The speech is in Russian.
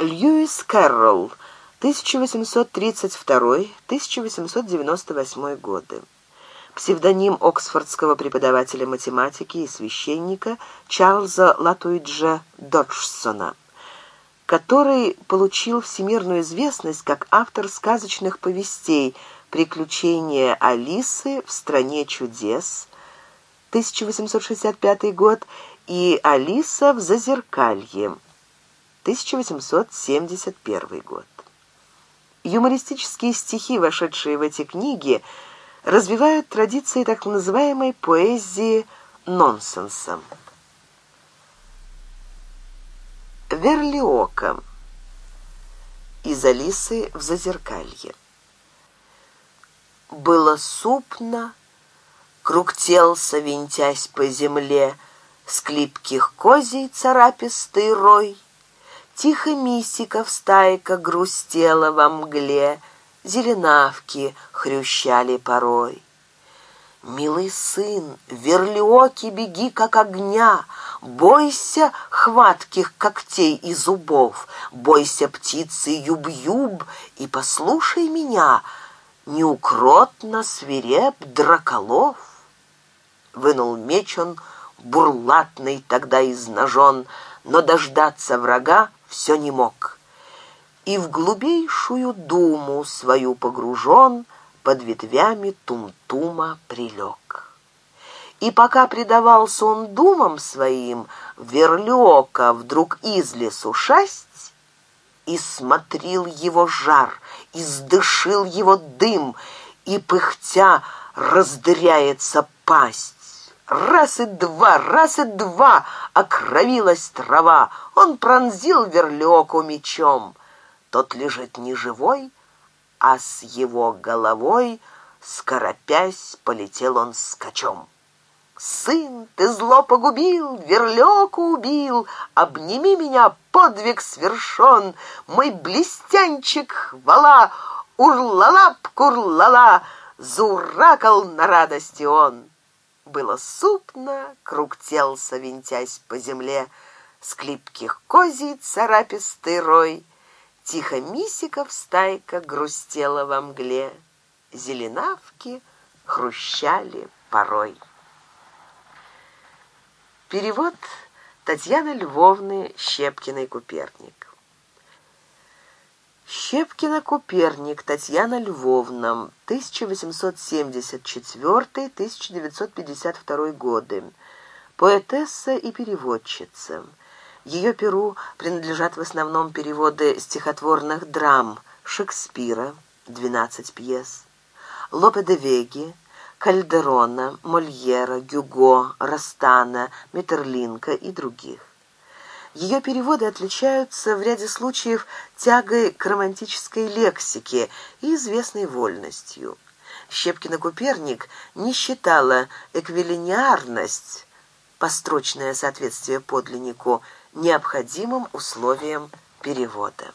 Льюис Кэрролл, 1832-1898 годы. Псевдоним оксфордского преподавателя математики и священника Чарльза Латуиджа Доджсона, который получил всемирную известность как автор сказочных повестей «Приключения Алисы в стране чудес» 1865 год и «Алиса в Зазеркалье» 1871 год. Юмористические стихи, вошедшие в эти книги, развивают традиции так называемой поэзии нонсенсом. Верлиока. Из Алисы в Зазеркалье. Было супно, круг телся, винтясь по земле, Склипких козий царапистый рой — Тихо мисиков стайка грустела во мгле, Зеленавки хрющали порой. Милый сын, верлиоки беги, как огня, Бойся хватких когтей и зубов, Бойся птицы юб-юб и послушай меня, Неукротно свиреп драколов. Вынул меч он, бурлатный тогда изнажен, Но дождаться врага все не мог. И в глубейшую думу свою погружен, под ветвями Тумтума прилег. И пока предавался он думам своим, верлёка вдруг из лесу шасть, и смотрел его жар, и сдышил его дым, и пыхтя раздыряется пасть. Раз и два, раз и два окровилась трава. Он пронзил верлеку мечом. Тот лежит не живой, а с его головой, скоропясь, полетел он скачом. «Сын, ты зло погубил, верлеку убил, обними меня, подвиг свершён. мой блестянчик хвала, урлала-пкурлала, зуракал на радости он». Было супно, круг телся винтясь по земле, с клипких козий царапистый рой. Тихо мисиков стайка грустела во мгле, зеленавки хрущали порой. Перевод Татьяны Львовны Щепкиной-Куперник. Щепкина Куперник Татьяна Львовна, 1874-1952 годы. Поэтесса и переводчица. Ее перу принадлежат в основном переводы стихотворных драм Шекспира, 12 пьес, Лопе де Веги, Кальдерона, Мольера, Гюго, Растана, Метерлинка и других. Ее переводы отличаются в ряде случаев тягой к романтической лексике и известной вольностью. Щепкина Куперник не считала эквилиниарность, построчное соответствие подлиннику, необходимым условием перевода.